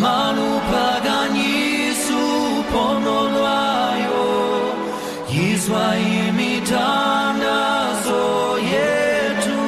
Manu pagan Jesu pomonlajo, Jizwa imitana zojetu,